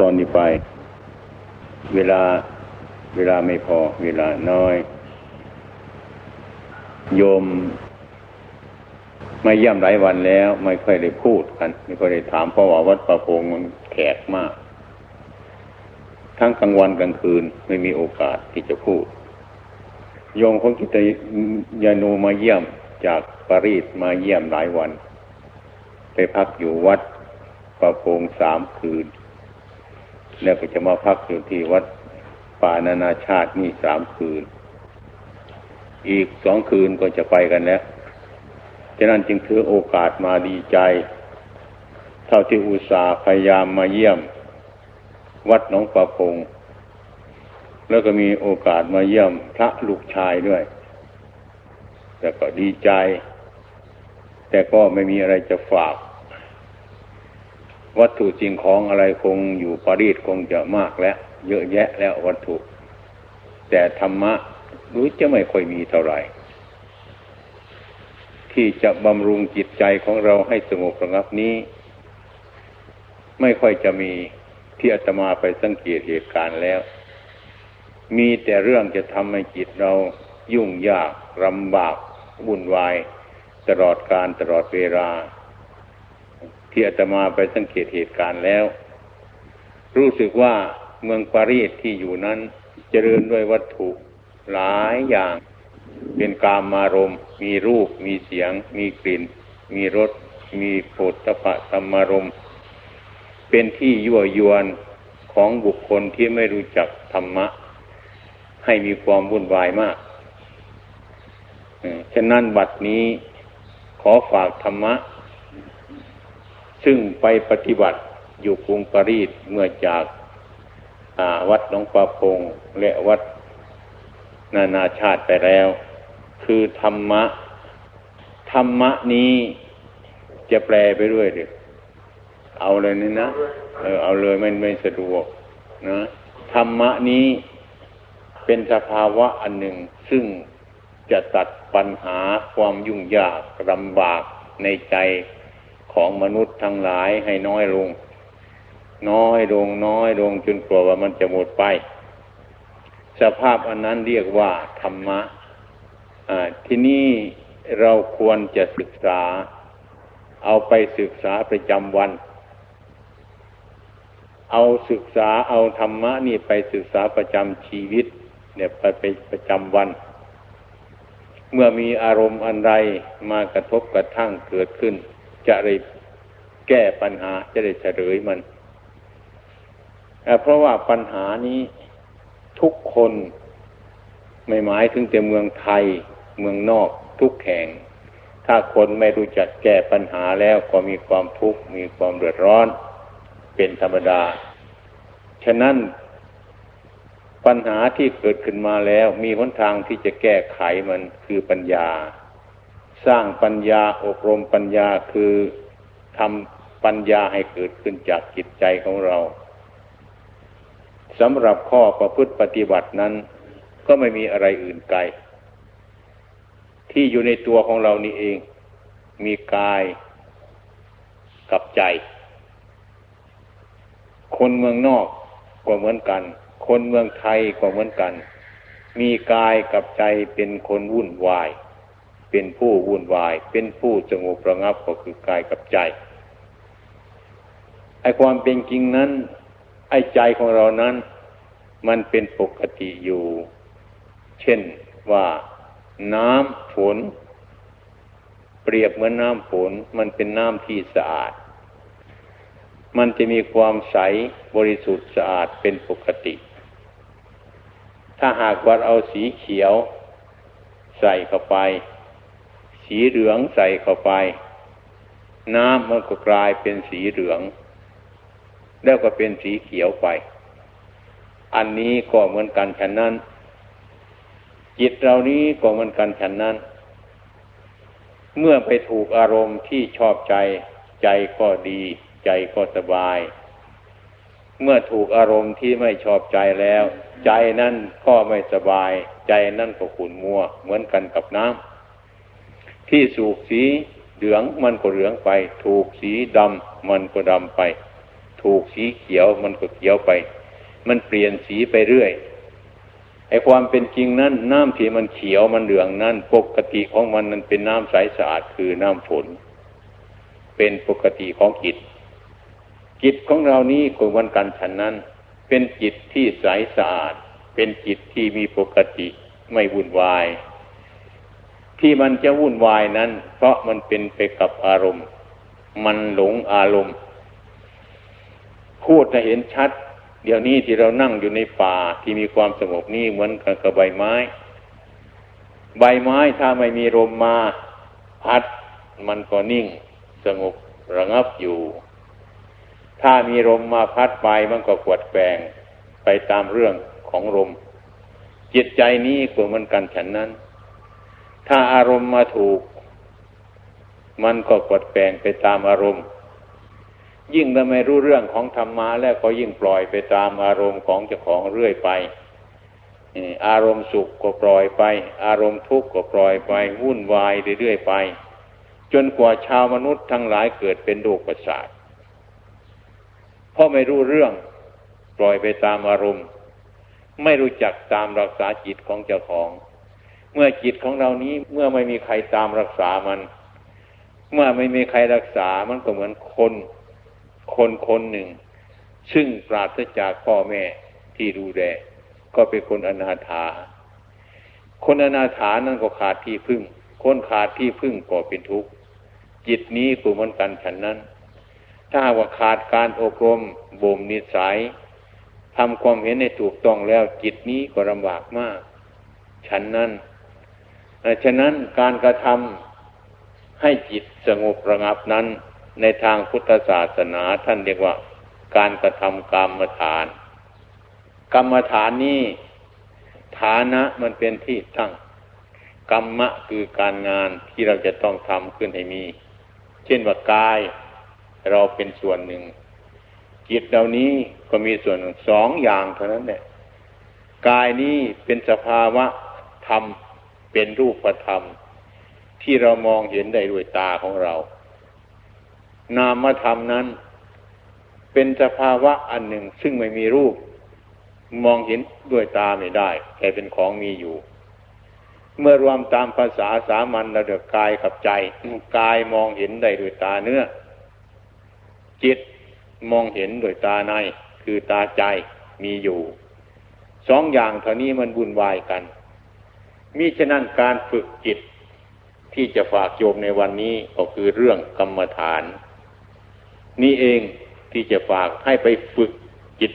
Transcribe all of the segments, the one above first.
ตอนนี้ไป เวลาเวลาไม่พอ เวลาน้อย โยม ไม่ย่ำหลายวันแล้ว ไม่ค่อยได้พูดกัน ไม่ค่อยได้ถามเพราะว่าวัดประพงมันแขกมาก ทั้งกลางวันกลางคืนไม่มีโอกาสที่จะพูด โยมของกิตยานูมาเยี่ยมจากปารีสมาเยี่ยมหลายวัน ไปพักอยู่วัดประพงสามคืน แล้วก็จะมาพักอยู่ที่วัดป่านานาชาตินี่สามคืน อีกสองคืนก็จะไปกันแล้วฉะนั้นจึงถือโอกาสมาดีใจ เท่าที่อุตส่าห์พยายามมาเยี่ยม วัดหนองประพง แล้วก็มีโอกาสมาเยี่ยมพระลูกชายด้วย แต่ก็ดีใจ แต่ก็ไม่มีอะไรจะฝาก วัตถุสิ่งของอะไรคงอยู่ปารีสคงจะมากแล้ว เยอะแยะแล้ววัตถุ แต่ธรรมะรู้จะไม่ค่อยมีเท่าไหร่ ที่จะบำรุงจิตใจของเราให้สงบระงับนี้ ไม่ค่อยจะมีที่อาตมาไปสังเกตเหตุการณ์แล้ว มีแต่เรื่องจะทำให้จิตเรายุ่งยากลำบากวุ่นวาย ตลอดการตลอดเวลา ที่อาตมาไปสังเกตเหตุการณ์แล้ว รู้สึกว่าเมืองปารีสที่อยู่นั้น เจริญด้วยวัตถุหลายอย่าง เป็นกามารมมีรูป มีเสียง มีกลิ่น มีรส มีโผฏฐพะธรรมารมเป็นที่ยั่วยวนของบุคคลที่ไม่รู้จักธรรมะ ให้มีความวุ่นวายมากฉะนั้นบัดนี้ขอฝากธรรมะ ซึ่งไปปฏิบัติอยู่กรุงปารีสเมื่อจากวัดหนองปลาพงและวัดนานาชาติไปแล้ว คือธรรมะ ธรรมะนี้จะแปลไปด้วยเด็เอาเลยนี่นะเออเอาเลยไม่ไม่สะดวกนะธรรมะนี้เป็นสภาวะอันหนึ่ง ซึ่งจะตัดปัญหาความยุ่งยากลำบากในใจ ของมนุษย์ทั้งหลายให้น้อยลง น้อยลงน้อยลงจนกลัวว่ามันจะหมดไป สภาพอันนั้นเรียกว่าธรรมะที่นี่เราควรจะศึกษา เอาไปศึกษาประจำวัน เอาศึกษาเอาธรรมะนี่ไปศึกษาประจำชีวิต เนี่ยไปไปประจำวัน เมื่อมีอารมณ์อันใดมากระทบกระทั่งเกิดขึ้น จะได้แก้ปัญหาจะได้เฉลยมัน เพราะว่าปัญหานี้ทุกคนไม่หมายถึงแต่เมืองไทยเมืองนอกทุกแห่ง ถ้าคนไม่รู้จักแก้ปัญหาแล้วก็มีความทุกข์มีความเดือดร้อน เป็นธรรมดา ฉะนั้นปัญหาที่เกิดขึ้นมาแล้วมีหนทางที่จะแก้ไขมันคือปัญญา สร้างปัญญาอบรมปัญญาคือทำปัญญาให้เกิดขึ้นจากจิตใจของเราสำหรับข้อประพฤติปฏิบัตินั้น ก็ไม่มีอะไรอื่นไกล ที่อยู่ในตัวของเรานี่เอง มีกายกับใจ คนเมืองนอกก็เหมือนกัน คนเมืองไทยก็เหมือนกัน มีกายกับใจเป็นคนวุ่นวาย เป็นผู้วุ่นวาย เป็นผู้สงบระงับก็คือกายกับใจไอความเป็นจริงนั้น ไอใจของเรานั้น มันเป็นปกติอยู่ เช่นว่าน้ำฝน เปรียบเหมือนน้ำฝนมันเป็นน้ำที่สะอาด มันจะมีความใสบริสุทธิ์สะอาดเป็นปกติ ถ้าหากว่าเอาสีเขียว ใส่เข้าไป สีเหลืองใส่เข้าไป น้ำมันก็กลายเป็นสีเหลือง แล้วก็เป็นสีเขียวไป อันนี้ก็เหมือนกันฉันนั้น จิตเรานี้ก็เหมือนกันฉันนั้น เมื่อไปถูกอารมณ์ที่ชอบใจ ใจก็ดี ใจก็สบาย เมื่อถูกอารมณ์ที่ไม่ชอบใจแล้ว ใจนั่นก็ไม่สบาย ใจนั่นก็ขุ่นมัว เหมือนกันกับน้ำ ที่สูบสีเหลืองมันก็เหลืองไป ถูกสีดำมันก็ดำไป ถูกสีเขียวมันก็เขียวไป มันเปลี่ยนสีไปเรื่อยไอ้ความเป็นจริงนั้นน้ำที่มันเขียวมันเหลืองนั้นปกติของมันนั้นเป็นน้ำใสสะอาดคือน้ำฝน เป็นปกติของจิต จิตของเรานี้ก็วันกันฉันนั้น เป็นจิตที่ใสสะอาด เป็นจิตที่มีปกติไม่วุ่นวาย ที่มันจะวุ่นวายนั้น เพราะมันเป็นไปกับอารมณ์ มันหลงอารมณ์ พูดจะเห็นชัด เดี๋ยวนี้ที่เรานั่งอยู่ในป่าที่มีความสงบนี่เหมือนกับใบไม้ ใบไม้ถ้าไม่มีลมมาพัดมันก็นิ่ง สงบระงับอยู่ ถ้ามีลมมาพัดไปมันก็กวดแกงไปตามเรื่องของลมจิตใจนี้ก็เหมือนกันฉันนั้น ถ้าอารมณ์มาถูก มันก็กดแกงไปตามอารมณ์ ยิ่งถ้าไม่รู้เรื่องของธรรมะแล้วก็ยิ่งปล่อยไปตามอารมณ์ของเจ้าของเรื่อยไปอารมณ์สุขก็ปล่อยไป อารมณ์ทุกข์ก็ปล่อยไปวุ่นวายเรื่อยๆไป จนกว่าชาวมนุษย์ทั้งหลายเกิดเป็นโรคประสาทเพราะไม่รู้เรื่องปล่อยไปตามอารมณ์ ไม่รู้จักตามรักษาจิตของเจ้าของ เมื่อจิตของเรานี้เมื่อไม่มีใครตามรักษามัน เมื่อไม่มีใครรักษามันก็เหมือนคน คนคนหนึ่ง ซึ่งปราศจากพ่อแม่ที่ดูแลก็เป็นคนอนาถา คนอนาถานั่นก็ขาดที่พึ่ง คนขาดที่พึ่งก็เป็นทุกข์จิตนี้ก็มือนกันฉันนั้น ถ้าว่าขาดการอบรมบ่มนิสัยทำความเห็นในถูกต้องแล้วจิตนี้ก็ลำบากมาก ฉันนั้น ฉะนั้นการกระทำให้จิตสงบระงับนั้น ในทางพุทธศาสนาท่านเรียกว่า การกระทำกรรมฐาน กรรมฐานนี้ฐานะมันเป็นที่ตั้งกรรมะคือการงานที่เราจะต้องทำขึ้นให้มี เช่นว่ากายเราเป็นส่วนหนึ่ง จิตเหล่านี้ก็มีส่วนสองอย่างเท่านั้นแหละกายนี้เป็นสภาวะธรรม เป็นรูปธรรม ที่เรามองเห็นได้ด้วยตาของเรา นามธรรมนั้น เป็นสภาวะอันหนึ่งซึ่งไม่มีรูป มองเห็นด้วยตาไม่ได้ แต่เป็นของมีอยู่ เมื่อรวมตามภาษาสามัญราเดือกายกับใจกายมองเห็นได้ด้วยตาเนื้อ จิตมองเห็นโดยตาในคือตาใจมีอยู่สองอย่างเท่านี้มันวุ่นวายกัน มิฉะนั้นการฝึกจิตที่จะฝากโยมในวันนี้ก็คือเรื่องกรรมฐาน นี่เองที่จะฝากให้ไปฝึกจิต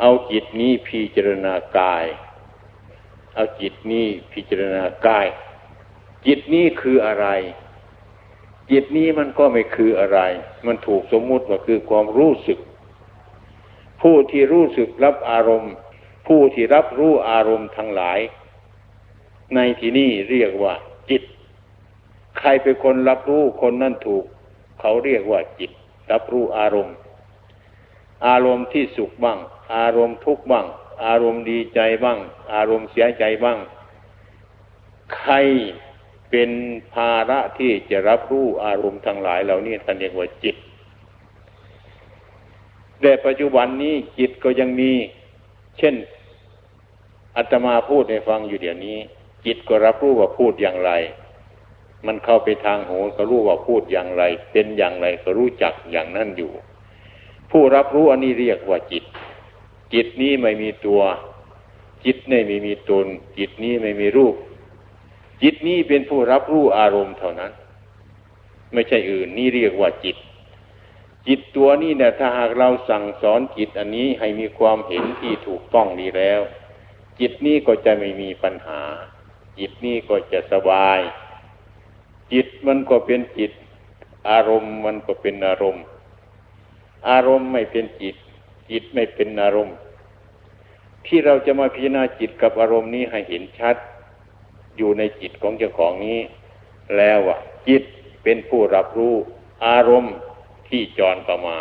เอาจิตนี้พิจารณากาย เอาจิตนี้พิจารณากาย จิตนี้คืออะไร จิตนี้มันก็ไม่คืออะไร มันถูกสมมุติว่าคือความรู้สึก ผู้ที่รู้สึกรับอารมณ์ ผู้ที่รับรู้อารมณ์ทั้งหลาย ในที่นี้เรียกว่า จิต ใครเป็นคนรับรู้คนนั้นถูก เขาเรียกว่าจิต รับรู้อารมณ์ อารมณ์ที่สุขบ้าง อารมณ์ทุกข์บ้าง อารมณ์ดีใจบ้าง อารมณ์เสียใจบ้าง ใครเป็นภาระที่จะรับรู้อารมณ์ทั้งหลายเหล่านี้ท่านเรียกว่าจิต แต่ปัจจุบันนี้จิตก็ยังมี เช่นอาตมาพูดให้ฟังอยู่เดี๋ยวนี้ จิตก็รับรู้ว่าพูดอย่างไร มันเข้าไปทางหูก็รู้ว่าพูดอย่างไร เป็นอย่างไรก็รู้จักอย่างนั้นอยู่ ผู้รับรู้อันนี้เรียกว่าจิต จิตนี้ไม่มีตัว จิตนี่ไม่มีตน จิตนี้ไม่มีรูป จิตนี้เป็นผู้รับรู้อารมณ์เท่านั้น ไม่ใช่อื่นนี่เรียกว่าจิตจิตตัวนี้เนี่ยถ้าหากเราสั่งสอนจิตอันนี้ให้มีความเห็นที่ถูกต้องดีแล้ว จิตนี้ก็จะไม่มีปัญหา จิตนี้ก็จะสบาย จิตมันก็เป็นจิต อารมณ์มันก็เป็นอารมณ์ อารมณ์ไม่เป็นจิต จิตไม่เป็นอารมณ์ ที่เราจะมาพิจารณาจิตกับอารมณ์นี้ให้เห็นชัด อยู่ในจิตของเจ้าของนี้ แล้วอะ จิตเป็นผู้รับรู้ อารมณ์ที่จรเข้ามา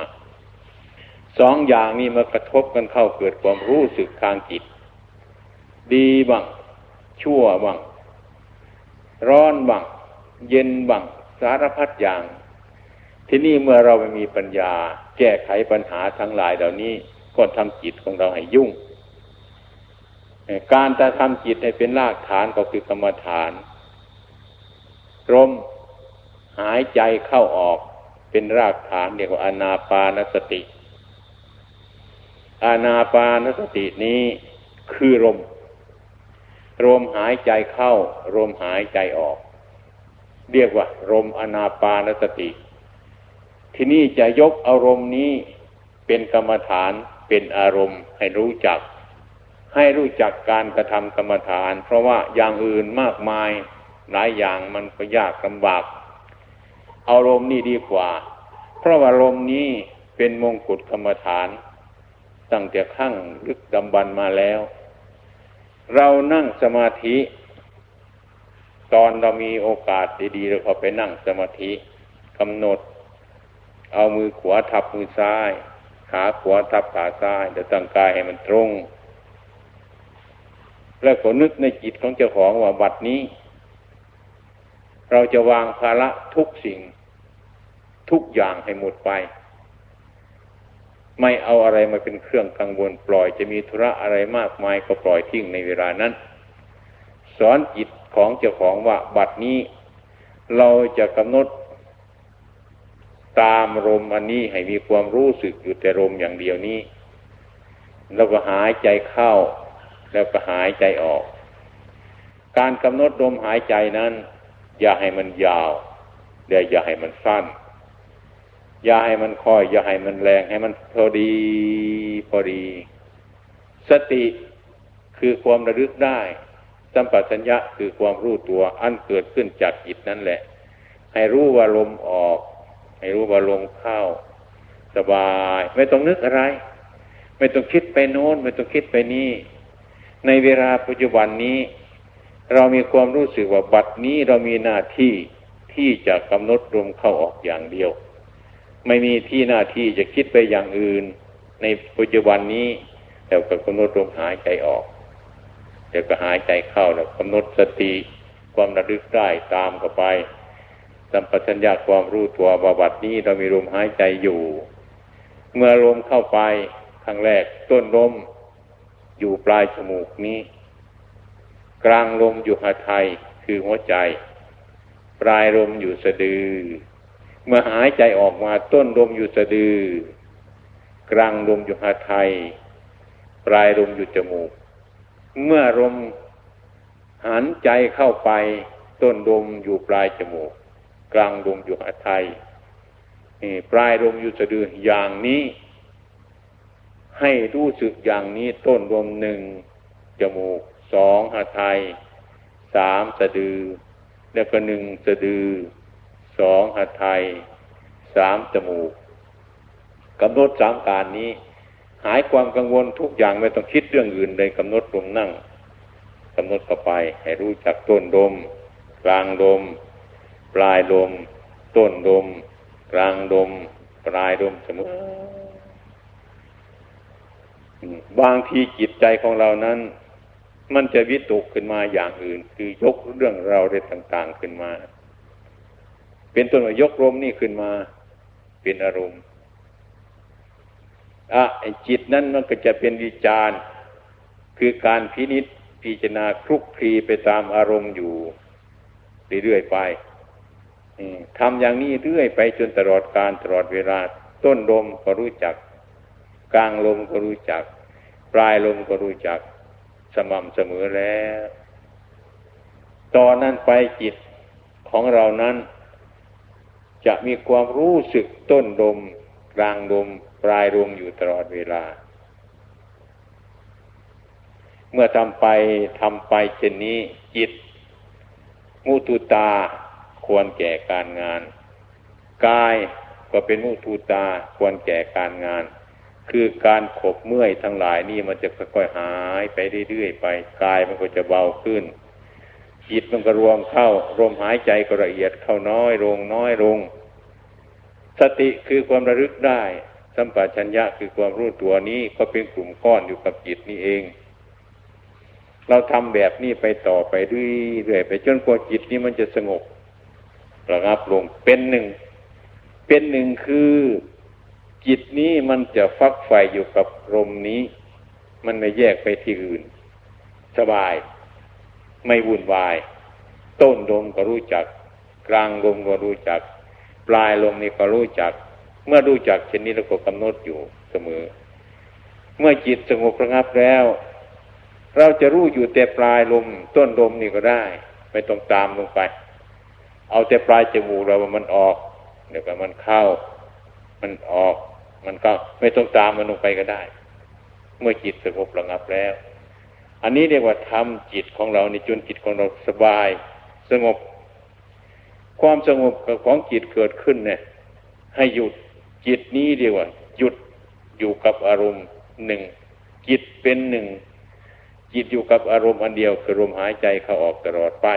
สองอย่างนี้มากระทบกันเข้าเกิดความรู้สึกทางจิต ดีบ้างชั่วบ้าง ร้อนบ้างเย็นบ้างสารพัดอย่าง ที่นี่เมื่อเราไม่มีปัญญา แก้ไขปัญหาทั้งหลายเหล่านี้ก็ทำจิตของเราให้ยุ่ง การจะทำจิตให้เป็นรากฐานก็คือกรรมฐานลมหายใจเข้าออกเป็นรากฐานเรียกว่าอนาปานสติ อานาปานสตินี้คือลม ลมหายใจเข้าลมหายใจออก เรียกว่าลมอนาปานสติ ที่นี่จะยกอารมณ์นี้เป็นกรรมฐานเป็นอารมณ์ให้รู้จัก ให้รู้จักการกระทำกรรมฐาน เพราะว่าอย่างอื่นมากมาย หลายอย่างมันก็ยากลำบาก อารมณ์นี่ดีกว่า เพราะว่าอารมณ์นี้เป็นมงกุฎกรรมฐาน ตั้งแต่ขั้งลึกดำบันมาแล้ว เรานั่งสมาธิ ตอนเรามีโอกาสดีๆเราก็ไปนั่งสมาธิกำหนด เอามือขวาทับมือซ้ายขาขวาทับขาซ้ายจะตั้งกายให้มันตรง แล้วก็นึกในจิตของเจ้าของว่าบัดนี้ เราจะวางภาระทุกสิ่ง ทุกอย่างให้หมดไป ไม่เอาอะไรมาเป็นเครื่องกังวลปล่อย จะมีธุระอะไรมากมายก็ปล่อยทิ้งในเวลานั้น สอนจิตของเจ้าของว่าบัดนี้ เราจะกำหนดตามลมอันนี้ให้มีความรู้สึกอยู่แต่ลมอย่างเดียวนี้ แล้วก็หายใจเข้า แล้วก็หายใจออก การกำหนดลมหายใจนั้น อย่าให้มันยาวเดี๋ยวอย่าให้มันสั้น อย่าให้มันคอย อย่าให้มันแรง ให้มันพอดี พอดี สติคือความระลึกได้ สัมปชัญญะคือความรู้ตัวอันเกิดขึ้นจากจิตนั่นแหละ ให้รู้ว่าลมออก ให้รู้ว่าลมเข้า สบาย ไม่ต้องนึกอะไร ไม่ต้องคิดไปโน้น ไม่ต้องคิดไปนี่ ในเวลาปัจจุบันนี้ เรามีความรู้สึกว่าบัดนี้เรามีหน้าที่ที่จะกำหนดลมเข้าออกอย่างเดียว ไม่มีที่หน้าที่จะคิดไปอย่างอื่น ในปัจจุบันนี้แต่ก็กำหนดลมหายใจออกเดี๋ยวก็หายใจเข้าแล้วกำหนดสติความระลึกได้ตามเข้าไปสัมปชัญญะความรู้ตัวบาบัดนี้เรามีลมหายใจอยู่ เมื่อลมเข้าไปครั้งแรกต้นลมอยู่ปลายจมูกนี้ กลางลมอยู่หัวไทยคือหัวใจ ปลายลมอยู่สะดือ เมื่อหายใจออกมาต้นลมอยู่สะดือ กลางลมอยู่หาไทย ปลายลมอยู่จมูก เมื่อลมหันใจเข้าไปต้นลมอยู่ปลายจมูก กลางลมอยู่หาไทยปลายลมอยู่สะดืออย่างนี้ ให้รู้สึกอย่างนี้ต้นลมหนึ่งจมูกสองหาไทยสามสะดือ แล้วก็หนึ่งสะดือ สองหัตไทยสามจมูกกำหนดสามการนี้ หายความกังวลทุกอย่างไม่ต้องคิดเรื่องอื่นเลยกำหนดลมนั่งกำหนดเข้าไป ให้รู้จักต้นลมกลางลม ปลายลม ต้นลม กลางลม ปลายลมเสมอบางทีจิตใจของเรานั้น มันจะวิตกขึ้นมาอย่างอื่น คือยกเรื่องเราเรื่องต่าง ๆขึ้นมา เป็นต้นว่ายกลมนี่ขึ้นมาเป็นอารมณ์อะจิตนั้นมันก็จะเป็นวิจารคือการพินิษพิจารณาคลุกคลีไปตามอารมณ์อยู่เรื่อยๆไปทำอย่างนี้เรื่อยไปจนตลอดการตลอดเวลา ต้นลมก็รู้จัก กลางลมก็รู้จัก ปลายลมก็รู้จัก สม่ำเสมอแล้ว ตอนนั้นไปจิตของเรานั้น จะมีความรู้สึกต้นลมกลางลมปลายลมอยู่ตลอดเวลา เมื่อทำไปทำไปเช่นนี้จิต มุตุตาควรแก่การงาน กายก็เป็นมุตุตาควรแก่การงาน คือการขบเมื่อยทั้งหลายนี่มันจะค่อยๆหายไปเรื่อยๆไปกายมันก็จะเบาขึ้นจิตมันก็รวมเข้าลมหายใจก็ละเอียดเข้าน้อยลงน้อยลง สติคือความระลึกได้ สัมปชัญญะคือความรู้ตัวนี้ก็เป็นกลุ่มก้อนอยู่กับจิตนี่เอง เราทำแบบนี้ไปต่อไปเรื่อยๆไปจนกว่าจิตนี้มันจะสงบระงับลงเป็นหนึ่ง เป็นหนึ่งคือจิตนี้มันจะฟักไฟอยู่กับลมนี้ มันไม่แยกไปที่อื่น สบาย ไม่วุ่นวาย ต้นลมก็รู้จัก กลางลมก็รู้จัก ปลายลมนี่ก็รู้จัก เมื่อรู้จักเช่นนี้เราก็กำหนดอยู่เสมอ เมื่อจิตสงบระงับแล้ว เราจะรู้อยู่แต่ปลายลมต้นลมนี่ก็ได้ ไม่ต้องตามลงไป เอาแต่ปลายจมูกเราว่ามันออก เดี๋ยวก็มันเข้า มันออก มันก็ไม่ต้องตามมันลงไปก็ได้ เมื่อจิตสงบระงับแล้ว อันนี้เรียกว่าทำจิตของเราในจนจิตของเราสบาย สงบ ความสงบของจิตเกิดขึ้นเนี่ย ให้หยุดจิตนี้เรียวหยุดอยู่กับอารมณ์หนึ่งจิตเป็นหนึ่งจิตอยู่กับอารมณ์อันเดียวคือลมหายใจเข้าออกตลอดไป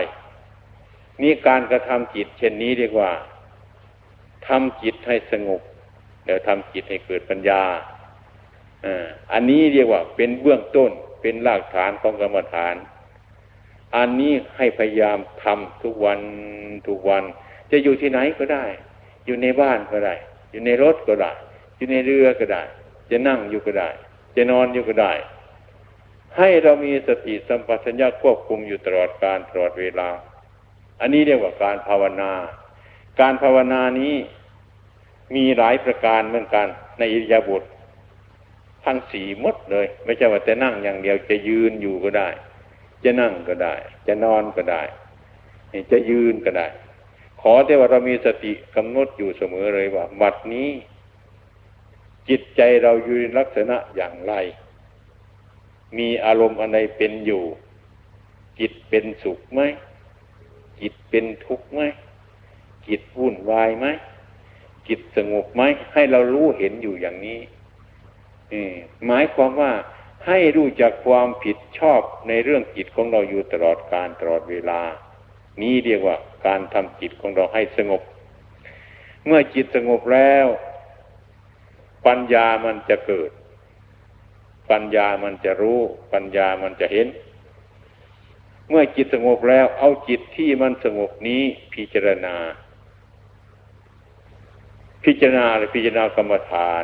นี่การกระทำจิตเช่นนี้เรียกว่าทำจิตให้สงบแล้วทำจิตให้เกิดปัญญาอันนี้เรียกว่าเป็นเบื้องต้นเป็นรากฐานของกรรมฐาน อันนี้ให้พยายามทำทุกวันทุกวัน จะอยู่ที่ไหนก็ได้ อยู่ในบ้านก็ได้ อยู่ในรถก็ได้ อยู่ในเรือก็ได้ จะนั่งอยู่ก็ได้ จะนอนอยู่ก็ได้ ให้เรามีสติสัมปชัญญะควบคุมอยู่ตลอดการตลอดเวลา อันนี้เรียกว่าการภาวนา การภาวนานี้มีหลายประการเหมือนกัน ในอิริยาบถทั้งสี่มดเลย ไม่ใช่ว่าจะนั่งอย่างเดียวจะยืนอยู่ก็ได้ จะนั่งก็ได้ จะนอนก็ได้ จะยืนก็ได้ ขอแต่ว่าเรามีสติกำหนดอยู่เสมอเลยว่าบัดนี้ จิตใจเราอยู่ในลักษณะอย่างไร มีอารมณ์อะไรเป็นอยู่ จิตเป็นสุขไหมจิตเป็นทุกข์ไหมจิตวุ่นวายไหมจิตสงบไหมให้เรารู้เห็นอยู่อย่างนี้หมายความว่า ให้รู้จักความผิดชอบในเรื่องจิตของเราอยู่ตลอดการตลอดเวลา นี้เรียกว่าการทำจิตของเราให้สงบ เมื่อจิตสงบแล้ว ปัญญามันจะเกิด ปัญญามันจะรู้ ปัญญามันจะเห็น เมื่อจิตสงบแล้ว เอาจิตที่มันสงบนี้พิจารณา พิจารณาหรือพิจารณากรรมฐาน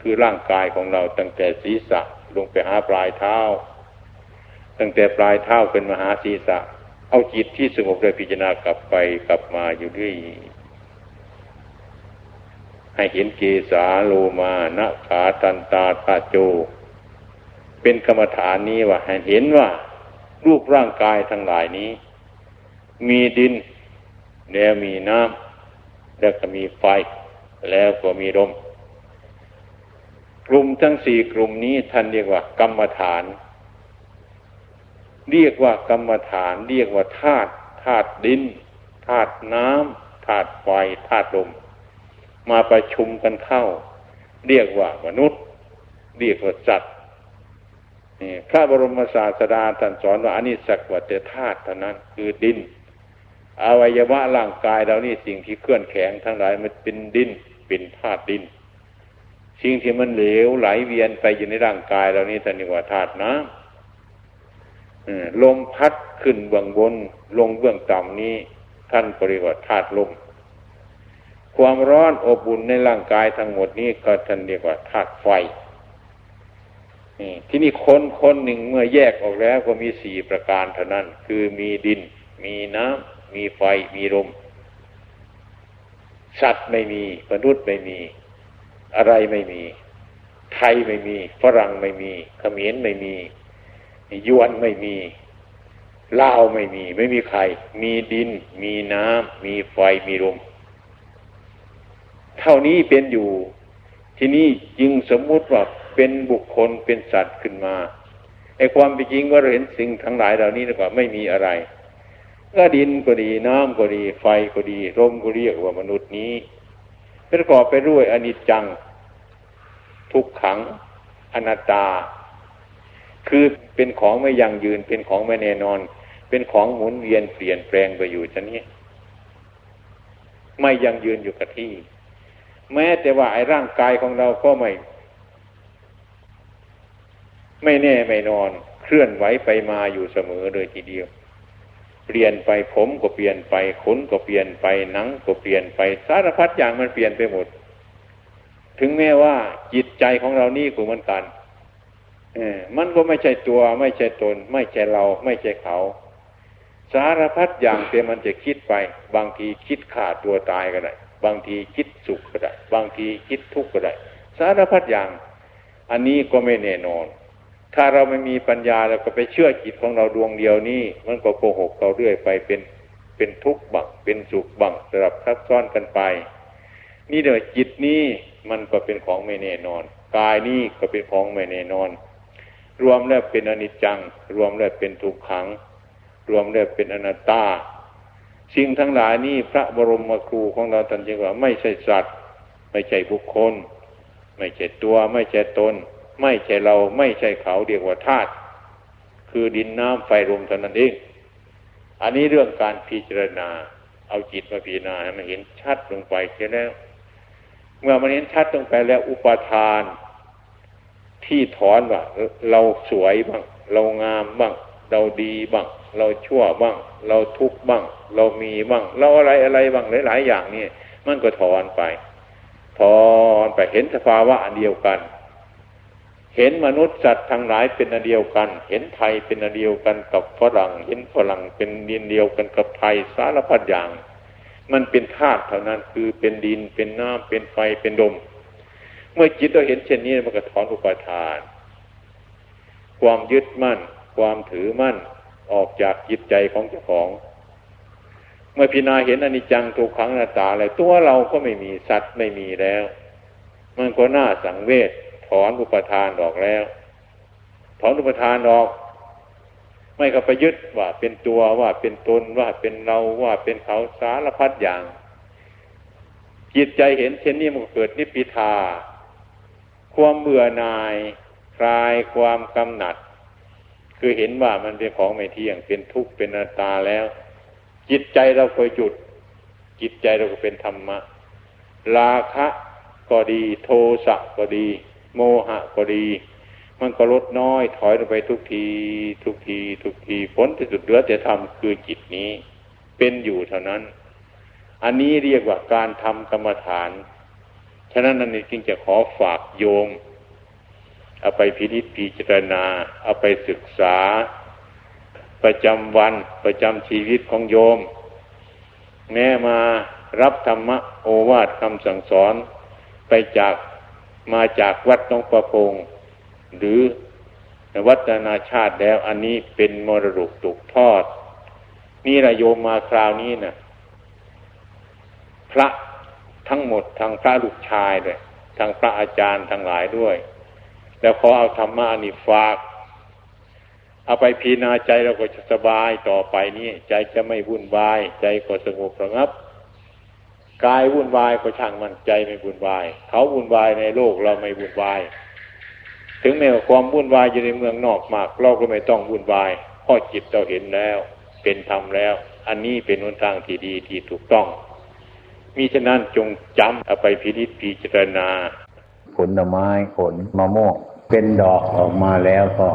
คือร่างกายของเราตั้งแต่ศีรษะ ลงไปหาปลายเท้า ตั้งแต่ปลายเท้าเป็นมหาศีรษะ เอาจิตที่สงบเลยพิจารณากลับไปกลับมาอยู่ด้วยให้เห็นเกสาโลมานะขาตันตาตาโจ เป็นกรรมฐานนี้ว่าให้เห็นว่ารูปร่างกายทั้งหลายนี้ มีดินแล้วมีน้ำแล้วก็มีไฟ แล้วก็มีลม กลุ่มทั้งสี่กลุ่มนี้ท่านเรียกว่ากรรมฐาน เรียกว่ากรรมฐาน เรียกว่าธาตุธาตุดินธาตุน้ำธาตุไฟธาตุลม มาประชุมกันเข้า เรียกว่ามนุษย์ เรียกว่าสัตว์นี่พระบรมศาสดาท่านสอนว่าอันนี้สักว่าแต่ธาตุเท่านั้นคือดิน อวัยวะร่างกายเรานี่สิ่งที่เคลื่อนแข็งทั้งหลายมันเป็นดินเป็นธาตุดิน สิ่งที่มันเหลวไหลเวียนไปอยู่ในร่างกายเรานี่ท่านเรียกว่าธาตุน้ำลมพัดขึ้นเบื้องบน ลงเบื้องต่ำนี้ ท่านก็เรียกว่าธาตุลม ความร้อนอบอุ่นในร่างกายทั้งหมดนี้ก็ท่านเรียกว่าธาตุไฟที่นี่คนคนหนึ่งเมื่อแยกออกแล้วก็มีสี่ประการเท่านั้น คือมีดิน มีน้ำมีไฟมีลมสัตว์ไม่มีมนุษย์ไม่มี อะไรไม่มี ไทยไม่มี ฝรั่งไม่มีเขมรไม่มียวนไม่มีลาวไม่มี ไม่มีใคร มีดิน มีน้ำมีไฟมีลมเท่านี้เป็นอยู่ ที่นี่จึงสมมุติว่าเป็นบุคคลเป็นสัตว์ขึ้นมาไอ้ความเป็นจริงว่าเราเห็นสิ่งทั้งหลายเหล่านี้ดีกว่าไม่มีอะไรก็ดินก็ดีน้ำก็ดี ไฟก็ดีลมก็เรียกว่ามนุษย์นี้ ประกอบไปด้วยอนิจจัง ทุกขัง อนัตตา คือเป็นของไม่ยั่งยืน เป็นของไม่แน่นอน เป็นของหมุนเวียนเปลี่ยนแปลงไปอยู่ชนี้ไม่ยั่งยืนอยู่กับที่ แม้แต่ว่าไอ้ร่างกายของเราก็ไม่ ไม่แน่ไม่นอน เคลื่อนไหวไปมาอยู่เสมอเลยทีเดียว เปลี่ยนไปผมก็เปลี่ยนไปขนก็เปลี่ยนไปหนังก็เปลี่ยนไปสารพัดอย่างมันเปลี่ยนไปหมด ถึงแม้ว่าจิตใจของเรานี่ก็เหมือนกันมันก็ไม่ใช่ตัว ไม่ใช่ตน ไม่ใช่เรา ไม่ใช่เขา สารพัดอย่างเต่มันจะคิดไป บางทีคิดขาดตัวตายก็ได้บางทีคิดสุขก็ได้ บางทีคิดทุกข์ก็ได้ สารพัดอย่าง อันนี้ก็ไม่แน่นอน ถ้าเราไม่มีปัญญาเราก็ไปเชื่อจิตของเราดวงเดียวนี้มันก็โกหกเราเรื่อยไปเป็นเป็นทุกข์บังเป็นสุขบังสลับซับซ้อนกันไป นี่เดี๋ยวจิตนี้มันก็เป็นของไม่แน่นอน กายนี้ก็เป็นของไม่แน่นอน รวมแล้วเป็นอนิจจัง รวมแล้วเป็นทุกขัง รวมแล้วเป็นอนัตตา สิ่งทั้งหลายนี้พระบรมครูของเราท่านจึงว่าไม่ใช่สัตว์ ไม่ใช่บุคคล ไม่ใช่ตัวไม่ใช่ตน ไม่ใช่เราไม่ใช่เขาเรียกว่าธาตุคือดินน้ำไฟลมเท่านั้นเองอันนี้เรื่องการพิจารณา เอาจิตมาพิจารณาให้มันเห็นชัดลงไปแค่แล้ว เมื่อมันเห็นชัดลงไปแล้วอุปทาน ที่ถอนว่าเราสวยบ้าง เรางามบ้าง เราดีบ้าง เราชั่วบ้าง เราทุกข์บ้าง เรามีบ้าง เราอะไรอะไรบ้างหลาย ๆ อย่างนี่มันก็ถอนไป ถอนไปเห็นสภาวะเดียวกัน เห็นมนุษย์สัตว์ทั้งหลายเป็นอันเดียวกัน เห็นไทยเป็นอันเดียวกันกับฝรั่ง เห็นฝรั่งเป็นดินเดียวกันกับไทยสารพัดอย่าง มันเป็นธาตุเท่านั้นคือเป็นดินเป็นน้ำเป็นไฟเป็นลมเมื่อจิตเราเห็นเช่นนี้มันก็ถอนอุปทาน ความยึดมั่น ความถือมั่นออกจากจิตใจของเจ้าของ เมื่อพิจารณาเห็นอนิจจังทุกขังนาตาอะไรตัวเราก็ไม่มีสัตว์ไม่มีแล้ว มันก็น่าสังเวช ถอนอุปทานออกแล้ว ถอนอุปทานออก ไม่ก็ไปยึดว่าเป็นตัวว่าเป็นตนว่าเป็นเราว่าเป็นเขาสารพัดอย่าง จิตใจเห็นเช่นนี้มันเกิดนิพพิทา ความเบื่อหน่าย คลายความกำหนัด คือเห็นว่ามันเป็นของไม่เที่ยงเป็นทุกข์เป็นอนัตตาแล้ว จิตใจเราเคยหยุด จิตใจเราก็เป็นธรรมะราคะก็ดีโทสะก็ดี โมหะก็ดี มันก็ลดน้อยถอยลงไปทุกที ทุกที ทุกทีผลที่สุดเหลือแต่ทำคือจิตนี้เป็นอยู่เท่านั้น อันนี้เรียกว่าการทำกรรมฐาน ฉะนั้นนั่นจึงจะขอฝากโยม เอาไปพินิจพิจารณา เอาไปศึกษา ประจำวันประจำชีวิตของโยม แม้มารับธรรมะโอวาทคำสั่งสอนไปจาก มาจากวัดน้องประพง หรือวัดนานาชาติแล้ว อันนี้เป็นมรดกตกทอด นี่ระโยมมาคราวนี้นะพระทั้งหมดทางพระลูกชายเลยทางพระอาจารย์ทั้งหลายด้วย แล้วขอเอาธรรมะนี่ฝาก เอาไปพีนาใจเราก็จะสบายต่อไปนี้ใจจะไม่วุ่นวาย ใจก็สงบระงับ กายวุ่นวายก็ช่างมันใจไม่วุ่นวาย เขาวุ่นวายในโลกเราไม่วุ่นวาย ถึงแม้ว่าความวุ่นวายอยู่ในเมืองนอกมาก เราก็ไม่ต้องวุ่นวายเพราะจิตเราเห็นแล้ว เป็นธรรมแล้ว อันนี้เป็นหนทางที่ดีที่ถูกต้องมีฉะนั้นจงจำเอาไปพิจิตพิจารณา ผลไม้ผลมะม่วงเป็นดอกออกมาแล้วก็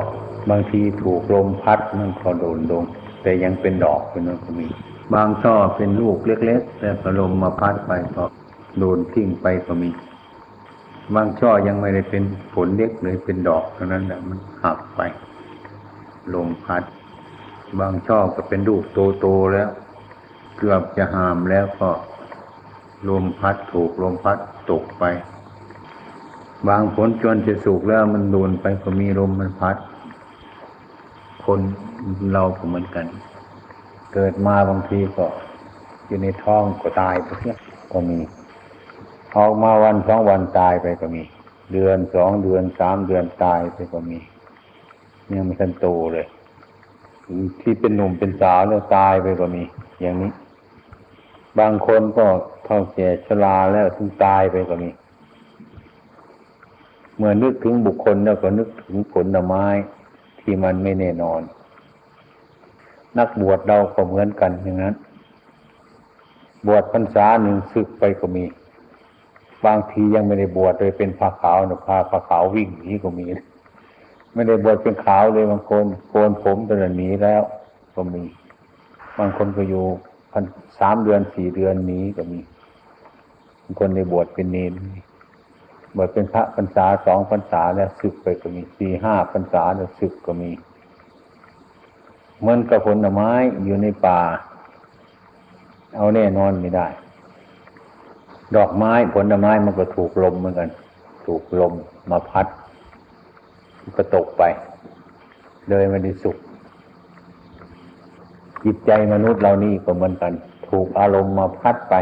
บางทีถูกลมพัดมันก็โดนลงแต่ยังเป็นดอกเป็นนั้นก็มี บางช่อเป็นลูกเล็กๆ แต่พลมมาพัดไปก็โดนทิ้งไปก็มี บางช่อยังไม่ได้เป็นผลเล็กเลยเป็นดอกเท่านั้นแหละมันหักไป ลมพัด บางช่อก็เป็นลูกโตๆแล้ว เกือบจะหามแล้วก็ลมพัดถูกลมพัดตกไป บางผลจนจะสุกแล้วมันโดนไปก็มีลมมันพัด คนเราก็เหมือนกัน เกิดมาบางทีก็อยู่ในท้องก็ตายไปก็มีออกมาวันสองวันตายไปก็มี เดือนสองเดือนสามเดือนตายไปก็มีเนี่ยมันทันโตเลยที่เป็นหนุ่มเป็นสาวแล้วตายไปก็มี อย่างนี้ บางคนก็เท่าแก่ชราแล้วถึงตายไปก็มี เมื่อนึกถึงบุคคลแล้วก็นึกถึงผลไม้ที่มันไม่แน่นอน นักบวชเราก็เหมือนกันอย่างนั้น บวชพรรษาหนึ่งศึกไปก็มี บางทียังไม่ได้บวชเลยเป็นผ้าขาวนะพาผ้าขาววิ่งหนีก็มี ไม่ได้บวชเป็นขาวเลยบางคนโกนผมตอนนี้แล้วก็มี บางคนก็อยู่พันสามเดือนสี่เดือนนี้ก็มีบางคนได้บวชเป็นเนรบวชเป็นพระพรรษาสองพรรษาแล้วศึกไปก็มีสี่ห้าพรรษาแล้วศึกก็มี เหมือนกับผลไม้อยู่ในป่า เอาแน่นอนไม่ได้ ดอกไม้ผลไม้มันก็ถูกลมเหมือนกัน ถูกลมมาพัดก็ตกไป เลยไม่ได้สุข จิตใจมนุษย์เรานี่ก็เหมือนกัน ถูกอารมณ์มาพัดไป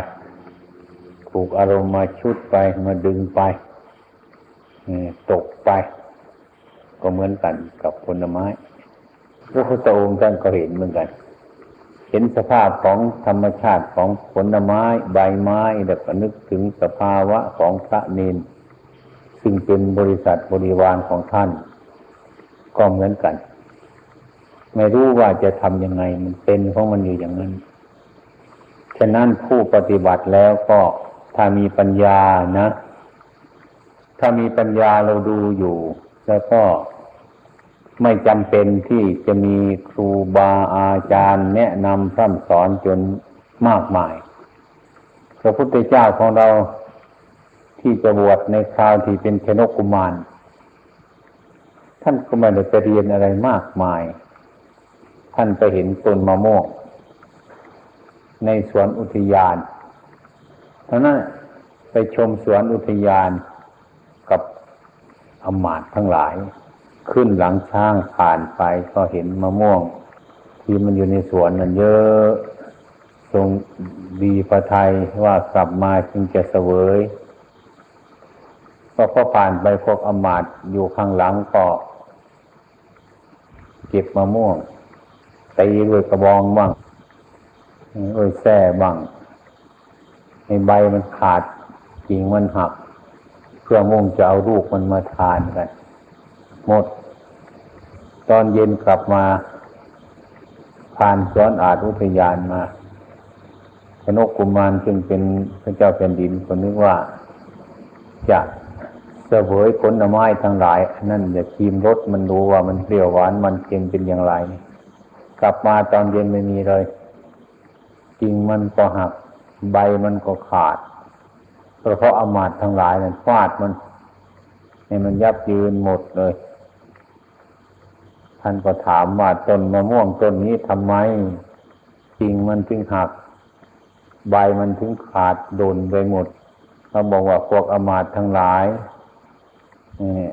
ถูกอารมณ์มาชุดไปมาดึงไปตกไป ก็เหมือนกันกับผลไม้ พระพุทธองค์ท่านก็เห็นเหมือนกัน เห็นสภาพของธรรมชาติของผลไม้ใบไม้แล้วก็นึกถึงสภาวะของพระเนนซึ่งเป็นบริษัทบริวารของท่าน ก็เหมือนกัน ไม่รู้ว่าจะทำยังไงมันเป็นของมันอยู่อย่างนั้นฉะนั้นผู้ปฏิบัติแล้วก็ถ้ามีปัญญานะ ถ้ามีปัญญาเราดูอยู่ แล้วก็ ไม่จำเป็นที่จะมีครูบาอาจารย์แนะนำพร่ำสอนจนมากมาย พระพุทธเจ้าของเราที่จะบวชในคราวที่เป็นเทนกุมาร ท่านก็ไม่ได้ไปเรียนอะไรมากมาย ท่านไปเห็นต้นมะม่วงในสวนอุทยานเท่านั้นไปชมสวนอุทยานกับอมาตทั้งหลาย ขึ้นหลังช้างผ่านไปก็เห็นมะม่วง ที่มันอยู่ในสวนนั้นเยอะทรงดีพระไทยว่ากลับมาจึงจะเสวยก็พอผ่านไปพวกอมาตอยู่ข้างหลังก็เก็บมะม่วงตีด้วยกระบองบ้างด้วยแส้บ้างในใบมันขาดกิ่งมันหัก เพื่อมุ่งจะเอาลูกมันมาทานกัน หมด ตอนเย็นกลับมา ผ่านสอนอาจอุทยานมาพนกกุมารจึงเป็นพระเจ้าแผ่นดินคนนึกว่า จะเสวยผลไม้ทั้งหลาย นั่นจะทีมรสมันรู้ว่ามันเปรี้ยวหวานมันเค็มเป็นอย่างไร กลับมาตอนเย็นไม่มีเลยกิ่งมันก็หักใบมันก็ขาดเพราะอามาตทั้งหลายนั้นฟาดมันให้มันยับยืนหมดเลย ท่านก็ถามว่าต้นมะม่วงต้นนี้ทำไมกิ่งมันถึงหัก ใบมันถึงขาดโดนไปหมดเขาบอกว่าพวกอมาตทั้งหลาย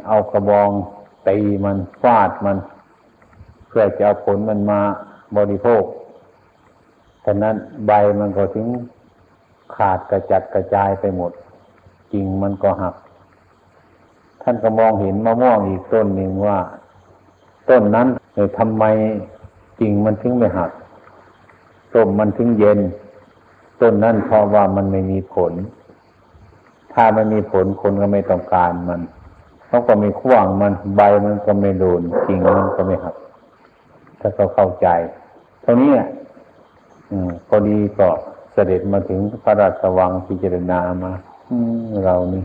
เอากระบองตีมันฟาดมัน เพื่อจะเอาผลมันมาบริโภคฉะนั้นใบมันก็ถึงขาดกระจัดกระจายไปหมดกิ่งมันก็หัก ท่านก็มองเห็นมะม่วงอีกต้นหนึ่งว่า ต้นนั้นทำไมจริงมันถึงไม่หักต้มมันถึงเย็น ต้นนั้นเพราะว่ามันไม่มีผล ถ้ามันมีผลคนก็ไม่ต้องการมันเขาก็ไม่ขว้างมันใบมันก็ไม่โดนจริงมันก็ไม่หัก ถ้าเขาเข้าใจเท่านี้อืมพอดีก็เสด็จมาถึงพระราชวังพิจารณามาเรานี่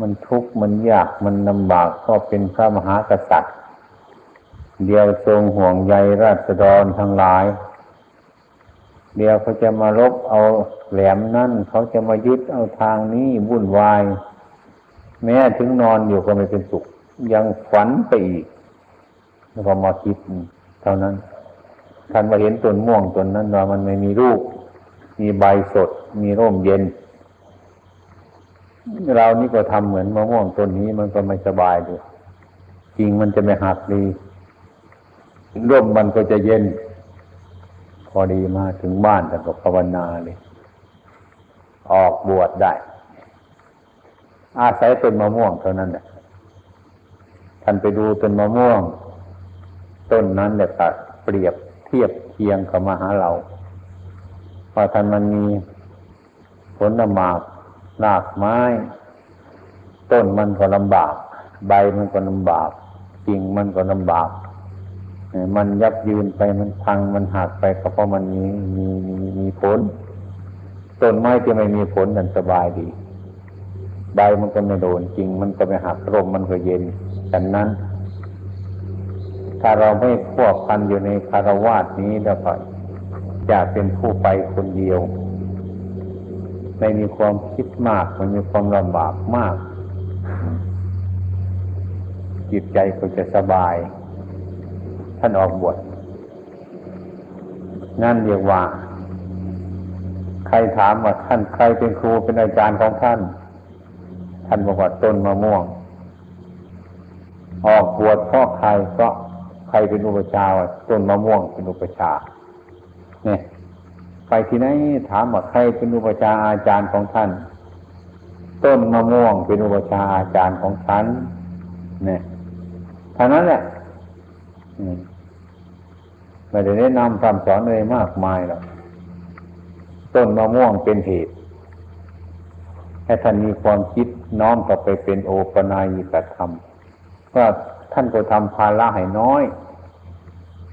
มันทุกข์มันยากมันลำบากก็เป็นพระมหากษัตริย์ เดียวทรงห่วงใยราษฎรทั้งหลาย เดียวเขาจะมาลบเอาแหลมนั่นเขาจะมายึดเอาทางนี้วุ่นวาย แม้ถึงนอนอยู่ก็ไม่เป็นสุข ยังฝันไปอีกแล้วก็มาคิดเท่านั้นท่านมาเห็นต้นม่วงต้นนั้นว่ามันไม่มีรูป มีใบสด มีร่มเย็น เรานี่ก็ทำเหมือนมะม่วงต้นนี้มันก็ไม่สบายดูจริงมันจะไม่หักดี ร่มมันก็จะเย็น พอดีมาถึงบ้านแต่ก็ภาวนาเลย ออกบวชได้ อาศัยต้นมะม่วงเท่านั้นแหละท่านไปดูต้นมะม่วง ต้นนั้นเนี่ยตัดเปรียบเทียบเคียงกับมาหาเราพอท่านมันมีผลหมากรากไม้ ต้นมันก็ลำบาก ใบมันก็ลำบากกิ่งมันก็ลำบาก มันยับยืนไปมันพังมันหักไปก็เพราะมันมีมีมีมีผลต้นไม้ที่ไม่มีผลนั่นสบายดีใบมันก็ไม่โดนจริง มันก็ไม่หักลมมันก็เย็นดังนั้น ถ้าเราไม่ควบคันอยู่ในคารวาสนี้แล้วก็จะเป็นผู้ไปคนเดียว ไม่มีความคิดมากมันมีความลำบากมาก จิตใจก็จะสบาย ท่านออกบวชนั่นเรียกว่า ใครถามว่าท่านใครเป็นครูเป็นอาจารย์ของท่าน ท่านบอกว่าต้นมะม่วง ออกบวชเพราะใครเพราะใครเป็นอุปชาต้นมะม่วงเป็นอุปชาเนี่ยไปที่ไหนถามว่าใครเป็นอุปชาอาจารย์ของท่าน ต้นมะม่วงเป็นอุปชาอาจารย์ของฉันเนี่ยท่านั้นแหละ ไม่ได้แนะนำคำสอนอะไรมากมายหรอกต้นมะม่วงเป็นเหตุ ให้ท่านมีความคิดน้อมต่อไปเป็นโอปนายิกธรรมว่าท่านก็ทำภาระให้น้อย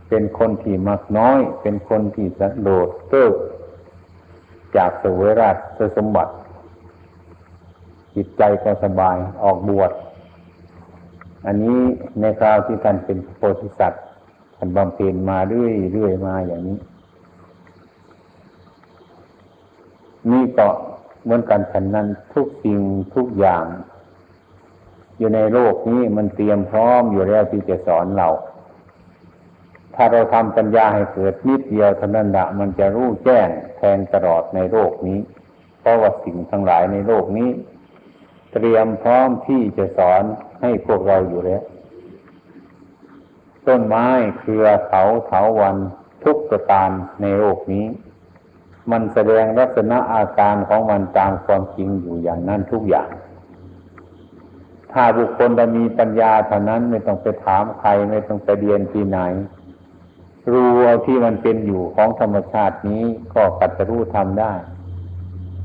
เป็นคนที่มักน้อย เป็นคนที่สะโดดเกิกจากสวยราชสมบัติจิตใจก็สบายออกบวช อันนี้ในคราวที่ท่านเป็นโพธิสัตว์ท่านบำเพ็ญมาเรื่อยเรื่อยมาอย่างนี้ นี่ก็เหมือนกันฉันนั้นทุกสิ่งทุกอย่าง อยู่ในโลกนี้มันเตรียมพร้อมอยู่แล้วที่จะสอนเรา ถ้าเราทำปัญญาให้เกิดนิดเดียวเท่านั้นละมันจะรู้แจ้งแทงตลอดในโลกนี้ เพราะว่าสิ่งทั้งหลายในโลกนี้ เตรียมพร้อมที่จะสอน ให้พวกเราอยู่แล้ว ต้นไม้เครือเถาเถาวันทุกประการในโลกนี้ มันแสดงลักษณะอาการของมันตามความจริงอยู่อย่างนั้นทุกอย่าง ถ้าบุคคลจะมีปัญญาเท่านั้นไม่ต้องไปถามใครไม่ต้องไปเรียนที่ไหน รู้เอาที่มันเป็นอยู่ของธรรมชาตินี้ก็กัตรู้ทำได้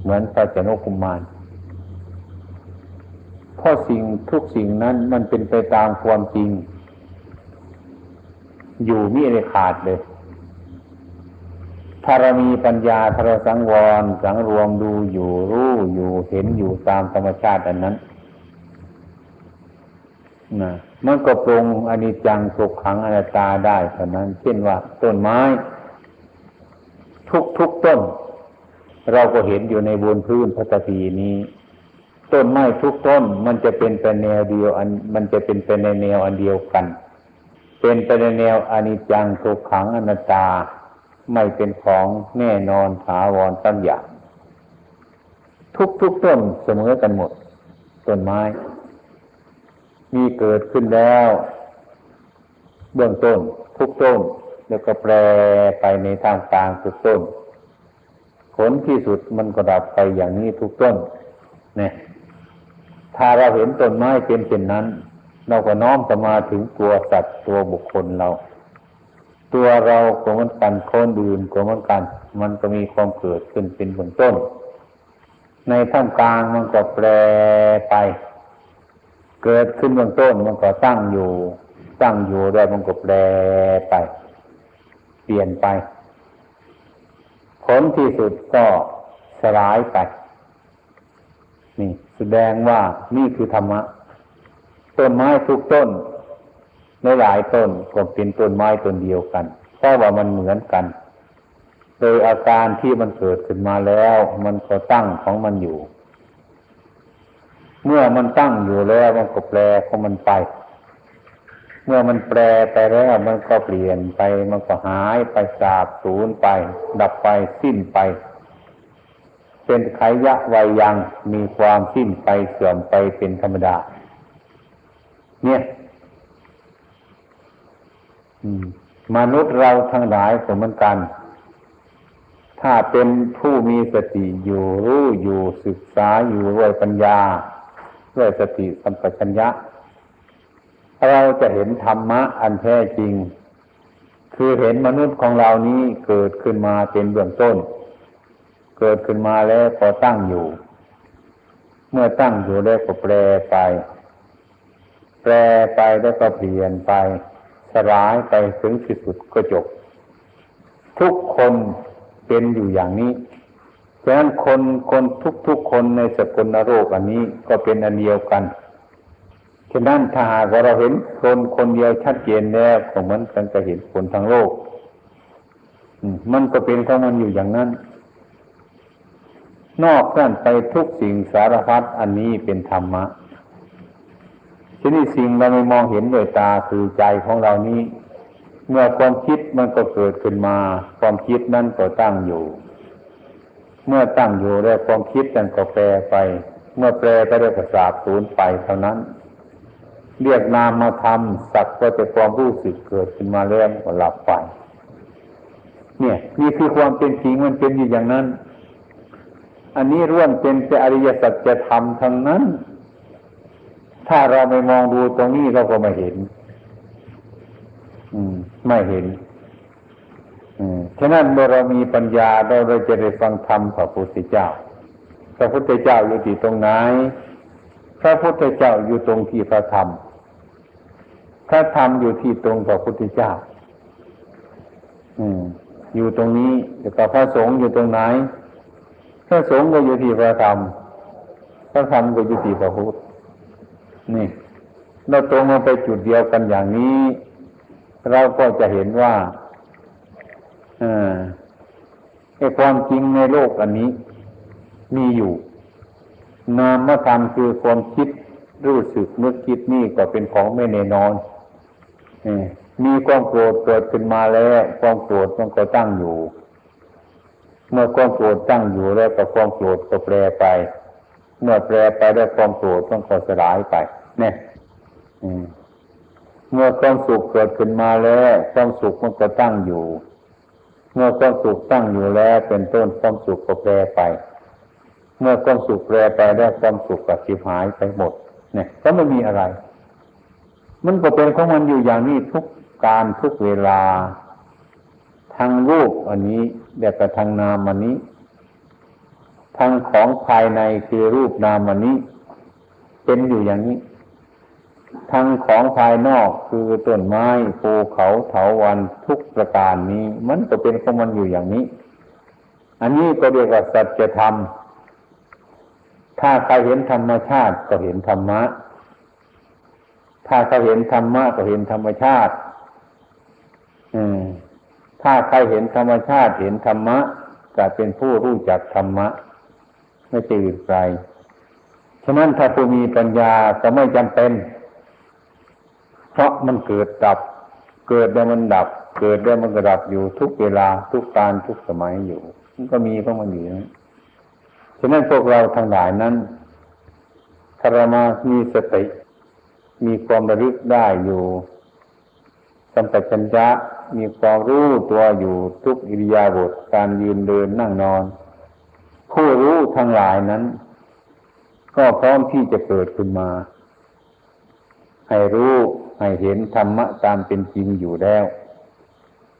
เหมือนพระเจ้ากุมาร เพราะสิ่งทุกสิ่งนั้นมันเป็นไปตามความจริง อยู่มิได้ขาดเลยถ้าเรามีปัญญาถ้าเราสังวร สังรวมดูอยู่รู้อยู่เห็นอยู่ตามธรรมชาติอันนั้นนะมันก็ปรงอนิจจังสุขขังอนัตตาได้เท่านั้น เช่นว่าต้นไม้ ทุกทุกต้น เราก็เห็นอยู่ในบนพื้นพัตตีนี้ ต้นไม้ทุกต้นมันจะเป็นไปแนวเดียว อันมันจะเป็นไปในแนวอันเดียวกัน เป็นไปในแนวอนิจจังทุกขังอนัตตา ไม่เป็นของแน่นอนถาวรตั้งอย่างทุกทุกต้นเสมอกันหมดต้นไม้ มีเกิดขึ้นแล้ว เบื้องต้น ทุกต้น แล้วก็แปรไปในทางกลางทุกต้นผลที่สุดมันก็ดับไปอย่างนี้ทุกต้นเนี่ย ถ้าเราเห็นต้นไม้เป็นเช่นนั้น เราก็น้อมจะมาถึงตัวสัตว์ตัวบุคคลเรา ตัวเราก็มือนกันคนอื่นก็มือนกัน มันก็มีความเกิดขึ้นเป็นเบื้องต้น ในท่ามกลางมันก็แปรไป เกิดขึ้นเบื้องต้นมันก็ตั้งอยู่ตั้งอยู่แล้มันก็แปรไป เปลี่ยนไป ผลที่สุดก็สลายไป นี่ แสดงว่านี่คือธรรมะ ต้นไม้ทุกต้นในหลายต้นก็เป็นต้นไม้ต้นเดียวกัน เพราะว่ามันเหมือนกัน โดยอาการที่มันเกิดขึ้นมาแล้ว มันก็ตั้งของมันอยู่ เมื่อมันตั้งอยู่แล้วมันก็แปลของมันไป เมื่อมันแปลไปแล้วมันก็เปลี่ยนไป มันก็หายไปสาบสูญไป ดับไปสิ้นไป เป็นไขยะวัยยังมีความสิ้นไปเสื่อมไปเป็นธรรมดา เนี่ยมนุษย์เราทั้งหลายก็เหมือนกัน ถ้าเป็นผู้มีสติอยู่รู้อยู่ศึกษาอยู่ด้วยปัญญา ด้วยสติสัมปชัญญะ เราจะเห็นธรรมะอันแท้จริง คือเห็นมนุษย์ของเรานี้เกิดขึ้นมาเป็นเบื้องต้น เกิดขึ้นมาแล้วก็ตั้งอยู่ เมื่อตั้งอยู่แล้วก็แปรไป แปรไปแล้วก็เปลี่ยนไป สลายไปถึงที่สุดก็จบ ทุกคนเป็นอยู่อย่างนี้ฉะนั้นคนคนทุกๆคนในสกุลโรคอันนี้ก็เป็นอันเดียวกันฉะนั้นถ้าหากเราเห็นคนคนเดียวชัดเจนแล้วก็เหมือนกันจะเห็นคนทั้งโลก มันก็เป็นของมันอยู่อย่างนั้น นอกนั้นไปทุกสิ่งสารพัดอันนี้เป็นธรรมะทีนี้สิ่งเราไม่มองเห็นด้วยตาคือใจของเรานี้ เมื่อความคิดมันก็เกิดขึ้นมา ความคิดนั้นก็ตั้งอยู่ เมื่อตั้งอยู่แล้วความคิดนั้นก็แปรไป เมื่อแปรไปแล้วก็สาบสูญไปเท่านั้น เรียกนามมาทำสักก็จะความรู้สึกเกิดขึ้นมาแล้วก็หลับไป เนี่ยนี่คือความเป็นจริงมันเป็นอยู่อย่างนั้น อันนี้ร่วมเป็นแต่อริยสัจธรรมทั้งนั้น ถ้าเราไม่มองดูตรงนี้เราก็ไม่เห็น อืม ไม่เห็น อืมฉะนั้นเมื่อเรามีปัญญาเราเราจะได้ฟังธรรมพระพุทธเจ้า พระพุทธเจ้าอยู่ที่ตรงไหน พระพุทธเจ้าอยู่ตรงที่พระธรรม พระธรรมอยู่ที่ตรงพระพุทธเจ้า อืม อยู่ตรงนี้แล้วก็พระสงฆ์อยู่ตรงไหน พระสงฆ์ก็อยู่ที่พระธรรม พระธรรมก็อยู่ที่พระพุทธนี่ เราตรงมาไปจุดเดียวกันอย่างนี้ เราก็จะเห็นว่าไอ้ความจริงในโลกอันนี้ มีอยู่ นามธรรมคือความคิดรู้สึกนึกคิดนี่ก็เป็นของไม่แน่นอนมีความโกรธเกิดขึ้นมาแล้ว ความโกรธมันก็ตั้งอยู่ เมื่อความโกรธตั้งอยู่แล้วก็ความโกรธก็แปรไป เมื่อแปรไปแล้วความโกรธต้องก็สลายไป เนี่ยเมื่อความสุขเกิดขึ้นมาแล้ว ความสุขมันก็ตั้งอยู่ เมื่อความสุขตั้งอยู่แล้ว เป็นต้นความสุขก็แปรไป เมื่อความสุขแปรไปแล้วความสุขก็สิบหายไปหมด เนี่ยก็ไม่มีอะไร มันก็เป็นของมันอยู่อย่างนี้ทุกการทุกเวลาทางรูปอันนี้ เดียวกับทางนามอันนี้ทางของภายในคือรูปนามอันนี้ เป็นอยู่อย่างนี้ทั้งของภายนอกคือต้นไม้ภูเขาเถาวันทุกประการนี้ มันก็เป็นของมันอยู่อย่างนี้ อันนี้ก็เรียกว่าสัจธรรม ถ้าใครเห็นธรรมชาติก็เห็นธรรมะ ถ้าเขาเห็นธรรมะก็เห็นธรรมชาติ อืม ถ้าใครเห็นธรรมชาติเห็นธรรมะจะเป็นผู้รู้จักธรรมะ ไม่ใช่อื่นไกลฉะนั้นถ้าผู้มีปัญญาก็ไม่จำเป็น เพราะมันเกิดดับ เกิดแล้วมันดับ เกิดแล้วมันก็ดับอยู่ทุกเวลาทุกการทุกสมัยอยู่มันก็มีของมันอยู่นะฉะนั้นพวกเราทั้งหลายนั้นคารมามีสติ มีความระลึกได้อยู่สัมปชัญญะ มีความรู้ตัวอยู่ทุกอิริยาบถการยืนเดินนั่งนอน ผู้รู้ทั้งหลายนั้น ก็พร้อมที่จะเกิดขึ้นมา ให้รู้ให้เห็นธรรมะตามเป็นจริงอยู่แล้ว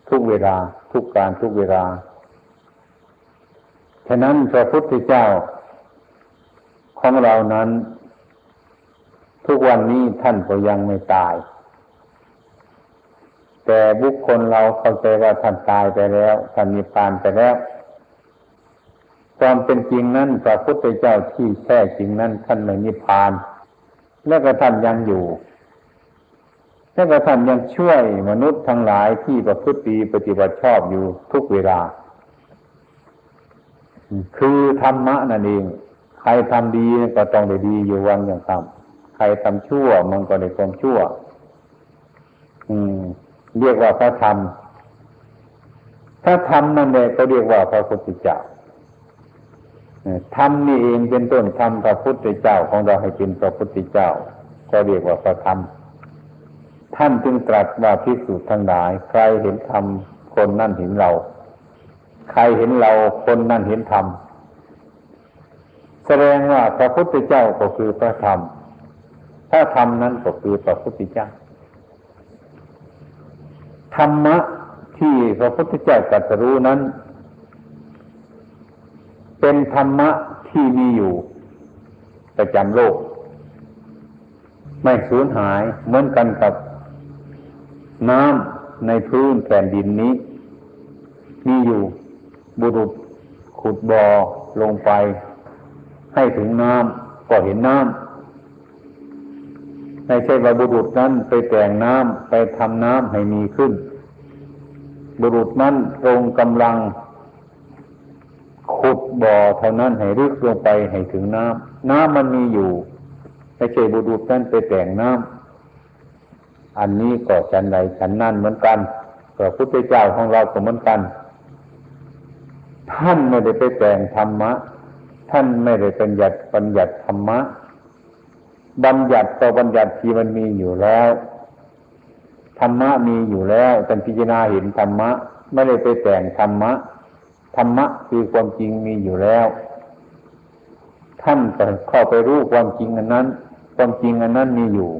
ทุกเวลาทุกการทุกเวลาฉะนั้นพระพุทธเจ้า ของเรานั้น ทุกวันนี้ท่านก็ยังไม่ตาย แต่บุคคลเราเข้าใจว่าท่านตายไปแล้วท่านมีพานไปแล้ว ความเป็นจริงนั้นพระพุทธเจ้าที่แท้จริงนั้นท่านไม่มีพาน แล้วก็ท่านยังอยู่ แล้วก็ท่านยังช่วยมนุษย์ทั้งหลายที่ประพฤติปฏิบัติชอบอยู่ทุกเวลา คือธรรมะนั่นเอง ใครทำดีก็ต้องได้ดีอยู่วันอย่างคำใครทำชั่วมันก็ได้ความชั่ว อืม เรียกว่าพระธรรมถ้าธรรมนั่นเองก็เรียกว่าพระพุทธเจ้าธรรมนี่เองเป็นต้นธรรมพระพุทธเจ้าของเราให้เป็นพระพุทธเจ้า ก็เรียกว่าพระธรรม ท่านจึงตรัสว่าพิสูจน์ทั้งหลาย ใครเห็นธรรมคนนั่นเห็นเรา ใครเห็นเราคนนั่นเห็นธรรมแสดงว่าพระพุทธเจ้าก็คือพระธรรม พระธรรมนั้นก็คือพระพุทธเจ้า ธรรมะที่พระพุทธเจ้าตรัสรู้นั้น เป็นธรรมะที่มีอยู่ประจำโลก ไม่สูญหายเหมือนกันกับน้ำในพื้นแผ่นดินนี้ มีอยู่บุรุษขุดบ่อลงไป ให้ถึงน้ำก็เห็นน้ำ ในใช่ว่าบุรุษนั้นไปแต่งน้ำไปทำน้ำให้มีขึ้น บุรุษนั้นตรงกำลังขุดบ่อเท่านั้นให้ลึกลงไปให้ถึงน้ำน้ำมันมีอยู่ไม่ใช่บุรุษนั่นไปแต่งน้ำอันนี้ก็ฉันใดฉันนั่นเหมือนกันพระพุทธเจ้าของเราก็เหมือนกัน ท่านไม่ได้ไปแต่งธรรมะ ท่านไม่ได้เป็นหยัดบัญญัติธรรมะ บัญญัติต่อบัญญัติที่มันมีอยู่แล้วธรรมะมีอยู่แล้วท่านพิจารณาเห็นธรรมะ ไม่ได้ไปแต่งธรรมะธรรมะคือความจริงมีอยู่แล้ว ท่านก็เข้าไปรู้ความจริงอันนั้น ความจริงอันนั้นมีอยู่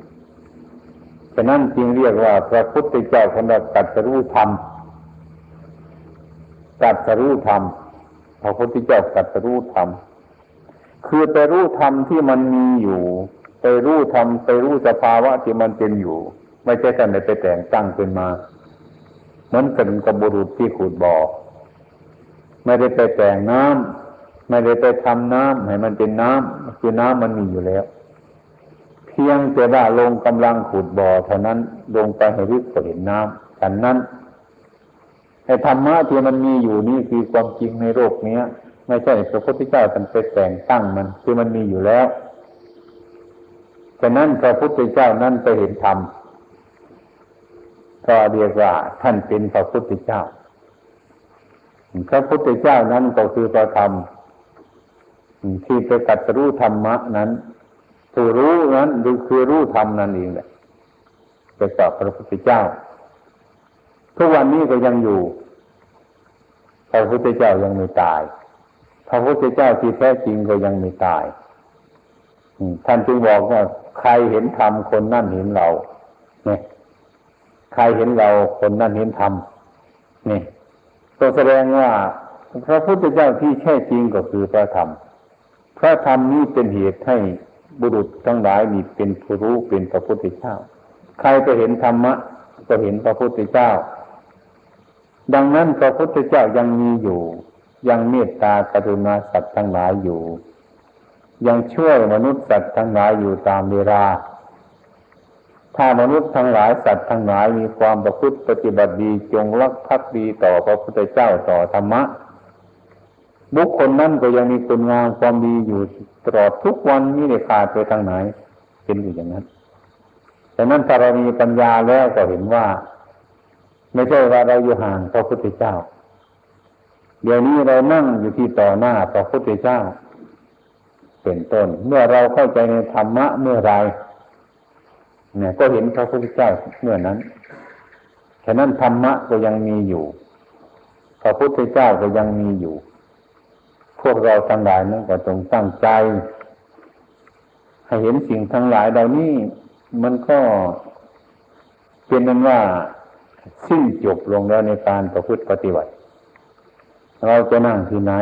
ฉะนั้นจึงเรียกว่าพระพุทธเจ้าคนเราตัดสรู้ธรรมตัดสรู้ธรรมพระพุทธเจ้าตัดสรู้ธรรมคือไปรู้ธรรมที่มันมีอยู่ ไปรู้ธรรมไปรู้สภาวะที่มันเป็นอยู่ ไม่ใช่ท่านไปแต่งตั้งขึ้นมาเหมือนกันกับบุรุษที่ขุดบ่อไม่ได้ไปแต่งน้ำไม่ได้ไปทำน้ำให้มันเป็นน้ำคือน้ำมันมีอยู่แล้ว เพียงแต่ว่าลงกำลังขุดบ่อเท่านั้นลงไปให้ลึกก็เห็นน้ำฉันนั้นไอ้ธรรมะที่มันมีอยู่นี่คือความจริงในโลกนี้ไม่ใช่พระพุทธเจ้าท่านไปแต่งตั้งมัน คือมันมีอยู่แล้ว ฉะนั้นพระพุทธเจ้านั้นไปเห็นธรรมก็เรียกว่าท่านเป็นพระพุทธเจ้า พระพุทธเจ้านั้นก็คือพระธรรมที่ไปกัดรู้ธรรมะนั้นผู้รู้นั้นคือรู้ธรรมนั่นเองแหละไปสอบพระพุทธเจ้า ทุกวันนี้ก็ยังอยู่ พระพุทธเจ้ายังไม่ตาย พระพุทธเจ้าที่แท้จริงก็ยังไม่ตายท่านจึงบอกว่า ใครเห็นธรรมคนนั่นเห็นเราเนี่ยใครเห็นเราคนนั่นเห็นธรรมนี่ก็แสดงว่าพระพุทธเจ้าที่แท้จริงก็คือพระธรรม พระธรรมนี้เป็นเหตุให้บุรุษทั้งหลายมีเป็นผู้รู้เป็นพระพุทธเจ้า ใครจะเห็นธรรมะก็เห็นพระพุทธเจ้า ดังนั้นพระพุทธเจ้ายังมีอยู่ ยังเมตตากรุณาสัตว์ทั้งหลายอยู่ ยังช่วยมนุษย์สัตว์ทั้งหลายอยู่ตามเวลา ถ้ามนุษย์ทั้งหลายสัตว์ทั้งหลายมีความประพฤติปฏิบัติดีจงรักภักดีต่อพระพุทธเจ้าต่อธรรมะ บุคคลนั้นก็ยังมีคุณงามความดีอยู่ตลอดทุกวันนี้ในขาดไปทางไหนเป็นอยู่อย่างนั้นแต่นั้นถ้าเรามีปัญญาแล้วก็เห็นว่า ไม่ใช่ว่าเราอยู่ห่างพระพุทธเจ้า เดี๋ยวนี้เรานั่งอยู่ที่ต่อหน้าพระพุทธเจ้า เป็นต้น เมื่อเราเข้าใจในธรรมะเมื่อไรเนี่ยก็เห็นพระพุทธเจ้าเมื่อนั้น ฉะนั้นธรรมะก็ยังมีอยู่ พระพุทธเจ้าก็ยังมีอยู่ พวกเราทั้งหลายนั้นก็ต้องตั้งใจ ให้เห็นสิ่งทั้งหลายเหล่านี้มันก็เป็นนั้นว่าสิ้นจบลงแล้วในการประพฤติปฏิบัติ เราจะนั่งที่ไหน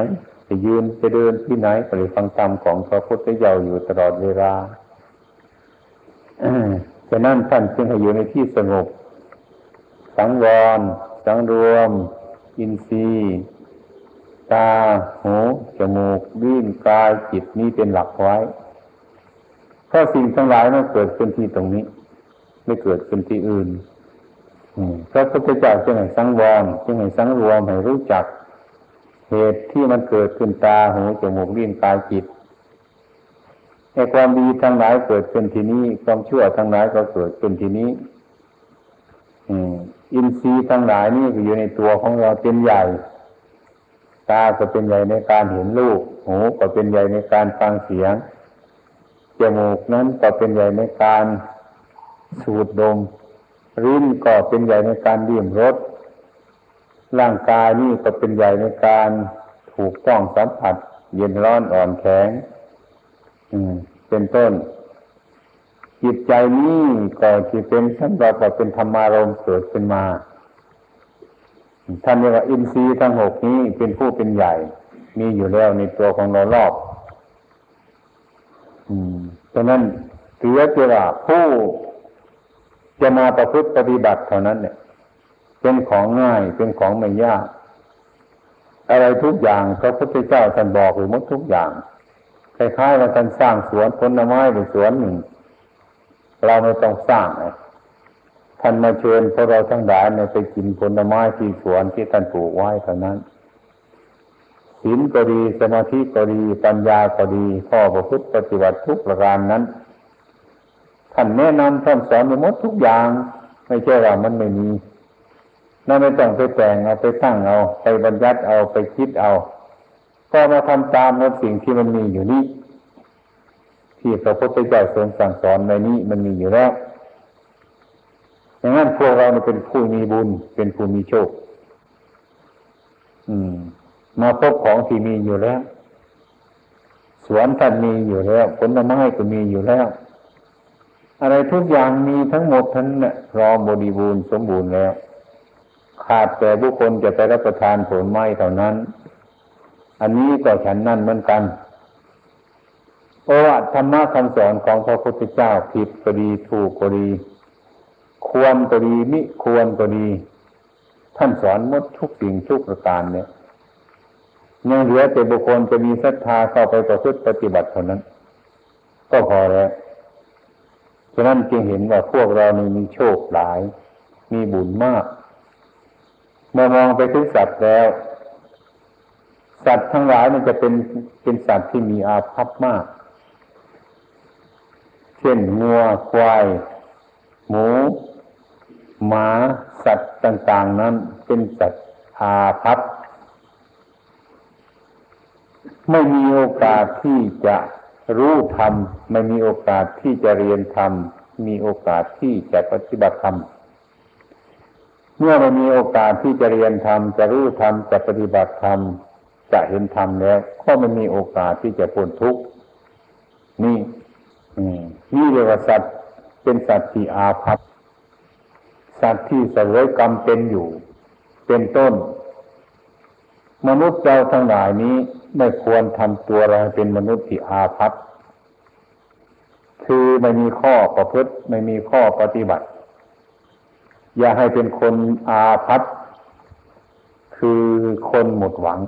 จะยืนจะเดินที่ไหนไปฟังธรรมของพระพุทธเจ้าอยู่ตลอดเวลาฉะนั้นท่านจึงให้อยู่ในที่สงบ สังวร สังรวม อินทรีย์ตา หู จมูกลิ้นกาย จิตนี้เป็นหลักไว้เพราะสิ่งทั้งหลายนั้นเกิดขึ้นที่ตรงนี้ ไม่เกิดขึ้นที่อื่นพระพุทธเจ้าจึงให้สังวรจึงให้สังรวมให้รู้จัก เหตุที่มันเกิดขึ้นตาหูจมูกลิ้นกายจิตไอความดีทั้งหลายเกิดขึ้นที่นี้ความชั่วทั้งหลายก็เกิดขึ้นที่นี้อินทรีย์ทั้งหลายนี่อยู่ในตัวของเราเป็นใหญ่ ตาก็เป็นใหญ่ในการเห็นรูปหูก็เป็นใหญ่ในการฟังเสียงจมูกนั้นก็เป็นใหญ่ในการสูดดมลิ้นก็เป็นใหญ่ในการดื่มรส ร่างกายนี่ก็เป็นใหญ่ในการถูกต้องสัมผัส เย็นร้อนอ่อนแข็งเป็นต้น จิตใจนี้ก็ที่เป็นสันเราก็เป็นธรรมารมเกิดขึ้นมาท่านเรียกว่าอินทรีย์ทั้งหกนี้เป็นผู้เป็นใหญ่ มีอยู่แล้วในตัวของเรารอบอืมฉะนั้นถือว่าผู้จะมาประพฤติปฏิบัติเท่านั้นเนี่ย เป็นของง่ายเป็นของไม่ยาก อะไรทุกอย่างพระพุทธเจ้าท่านบอกหรือมดทุกอย่างคล้ายๆว่าท่านสร้างสวนผลไม้หรือสวนหนึ่ง เราไม่ต้องสร้างไงท่านมาเชิญพวกเราทั้งหลายไปกินผลไม้ที่สวนที่ท่านปลูกไว้เท่านั้นศีลก็ดีสมาธิก็ดีปัญญาก็ดีข้อประพฤติปฏิบัติทุกประการนั้น ท่านแนะนำท่านสอนไปหมดทุกอย่าง ไม่ใช่ว่ามันไม่มี นั่นไม่ต้องไปแต่งเอาไปตั้งเอาไปบัญญัติเอาไปคิดเอา ก็มาทำตามในสิ่งที่มันมีอยู่นี้ที่พระพุทธเจ้าทรงสั่งสอนในนี้มันมีอยู่แล้วอย่างนั้นพวกเราเป็นผู้มีบุญ เป็นผู้มีโชค อืม มาพบของที่มีอยู่แล้ว สวนท่านมีอยู่แล้วผลไม้ก็มีอยู่แล้ว อะไรทุกอย่างมีทั้งหมดทั้งนั้นพร้อมบริบูรณ์สมบูรณ์แล้ว ขาดแต่บุคคลจะไปรับประทานผลไม้เท่านั้น อันนี้ก็ฉันนั่นเหมือนกันเพราะว่าธรรมะคำสอนของพระพุทธเจ้าผิดก็ดีถูกก็ดี ควรก็ดีมิควรก็ดี ท่านสอนหมดทุกสิ่งทุกประการเนี่ยยังเหลือแต่บุคคลจะมีศรัทธาเข้าไปประพฤติปฏิบัติเท่านั้น ก็พอแล้วฉะนั้นจึงเห็นว่าพวกเรานี่มีโชคหลาย มีบุญมาก เมื่อมองไปถึงสัตว์แล้ว สัตว์ทั้งหลายมันจะเป็นเป็นสัตว์ที่มีอาภัพมาก เช่นงัวควาย หมู หมา สัตว์ต่าง ๆ นั้น เป็นสัตว์อาภัพไม่มีโอกาสที่จะรู้ธรรม ไม่มีโอกาสที่จะเรียนธรรม มีโอกาสที่จะปฏิบัติธรรม เมื่อไม่มีโอกาสที่จะเรียนธรรมจะรู้ธรรมจะปฏิบัติธรรมจะเห็นธรรมแล้ว ก็ไม่มีโอกาสที่จะพ้นทุกข์นี่นี่เรียกว่าสัตว์เป็นสัตว์ที่อาภัพสัตว์ที่เสวยกรรมเป็นอยู่ เป็นต้น มนุษย์เราทั้งหลายนี้ไม่ควรทำตัวเราเป็นมนุษย์ที่อาภัพคือไม่มีข้อประพฤติไม่มีข้อปฏิบัติ อย่าให้เป็นคนอาภัพคือคนหมดหวัง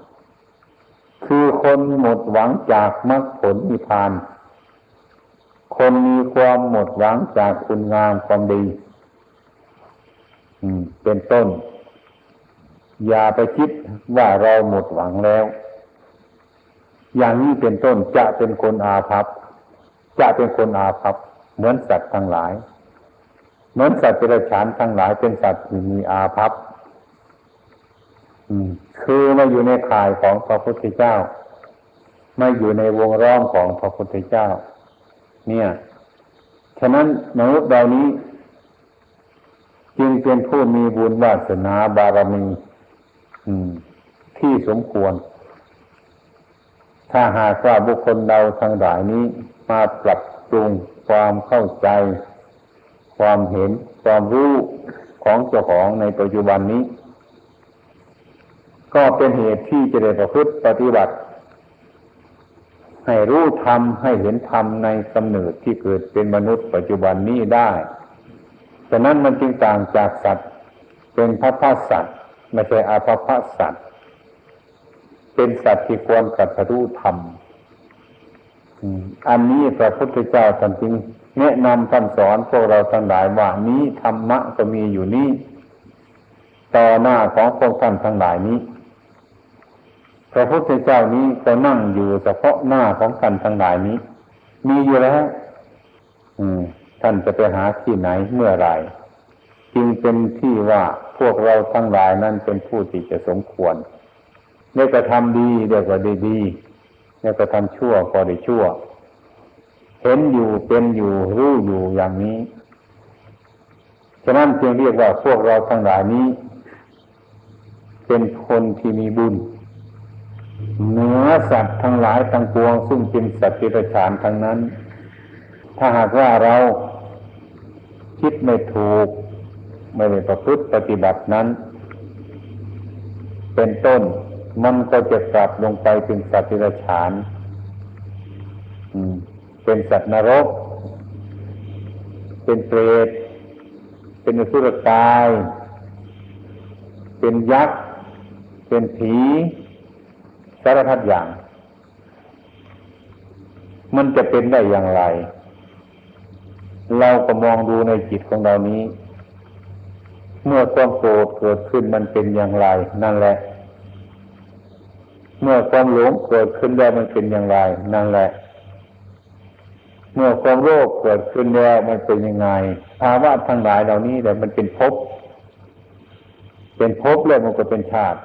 คือคนหมดหวังจากมรรคผลนิพพาน คนมีความหมดหวังจากคุณงามความดีเป็นต้น อย่าไปคิดว่าเราหมดหวังแล้ว อย่างนี้เป็นต้นจะเป็นคนอาภัพจะเป็นคนอาภัพเหมือนสัตว์ทั้งหลาย เหมือนสัตว์เปรัฉานทั้งหลายเป็นสัตว์ที่มีอาภัพคือมาอยู่ในข่ายของพระพุทธเจ้าไม่อยู่ในวงล้อมของพระพุทธเจ้า เนี่ย ฉะนั้นมนุษย์เหล่านี้ จึงเป็นผู้มีบุญวาสนาบารมีที่สมควร ถ้าหากว่าบุคคลเราทั้งหลายนี้มาปรับปรุงความเข้าใจ ความเห็นความรู้ของเจ้าของในปัจจุบันนี้ ก็เป็นเหตุที่จะได้ประพฤติปฏิบัติ ให้รู้ธรรมให้เห็นธรรมในกำเนิดที่เกิดเป็นมนุษย์ปัจจุบันนี้ได้ฉะนั้นมันจึงต่างจากสัตว์ เป็นพระพสัตว์ไม่ใช่อาภพสัตว์ เป็นสัตว์ที่ควรกัตรู้ธรรม อันนี้พระพุทธเจ้าท่านจึงแนะนำท่านสอนพวกเราทั้งหลายว่านี้ธรรมะก็มีอยู่นี้ต่อหน้าของพวกท่านทั้งหลายนี้ พระพุทธเจ้านี้ก็นั่งอยู่เฉพาะหน้าของท่านทั้งหลายนี้ มีอยู่แล้วท่านจะไปหาที่ไหนเมื่อไรจึงเป็นที่ว่าพวกเราทั้งหลายนั้นเป็นผู้ที่จะสมควรได้กระทำดีเดียกว่าดีดี ได้กระทำชั่วก็ได้ชั่ว เห็นอยู่เป็นอยู่รู้อยู่อย่างนี้ ฉะนั้นจึงเรียกว่าพวกเราทั้งหลายนี้ เป็นคนที่มีบุญ เหนือสัตว์ทั้งหลายทั้งปวง ซึ่งเป็นสัตว์ที่ประชานทั้งนั้น ถ้าหากว่าเราคิดไม่ถูก ไม่ได้ประพฤติปฏิบัตินั้น เป็นต้น มันก็จะกลับลงไปเป็นสัตว์ที่ฉานเป็นสัตว์นรก เป็นเปรต เป็นอสุรกาย เป็นยักษ์ เป็นผีสารพัดอย่าง มันจะเป็นได้อย่างไร เราก็มองดูในจิตของเรานี้ เมื่อความโกรธเกิดขึ้นมันเป็นอย่างไร นั่นแหละ เมื่อความหลงเกิดขึ้นแล้วมันเป็นอย่างไร นั่นแหละ เมื่อความโลภเกิดขึ้นแล้วมันเป็นยังไงภาวะทั้งหลายเหล่านี้แต่มันเป็นภพเป็นภพแล้วมันก็เป็นชาติ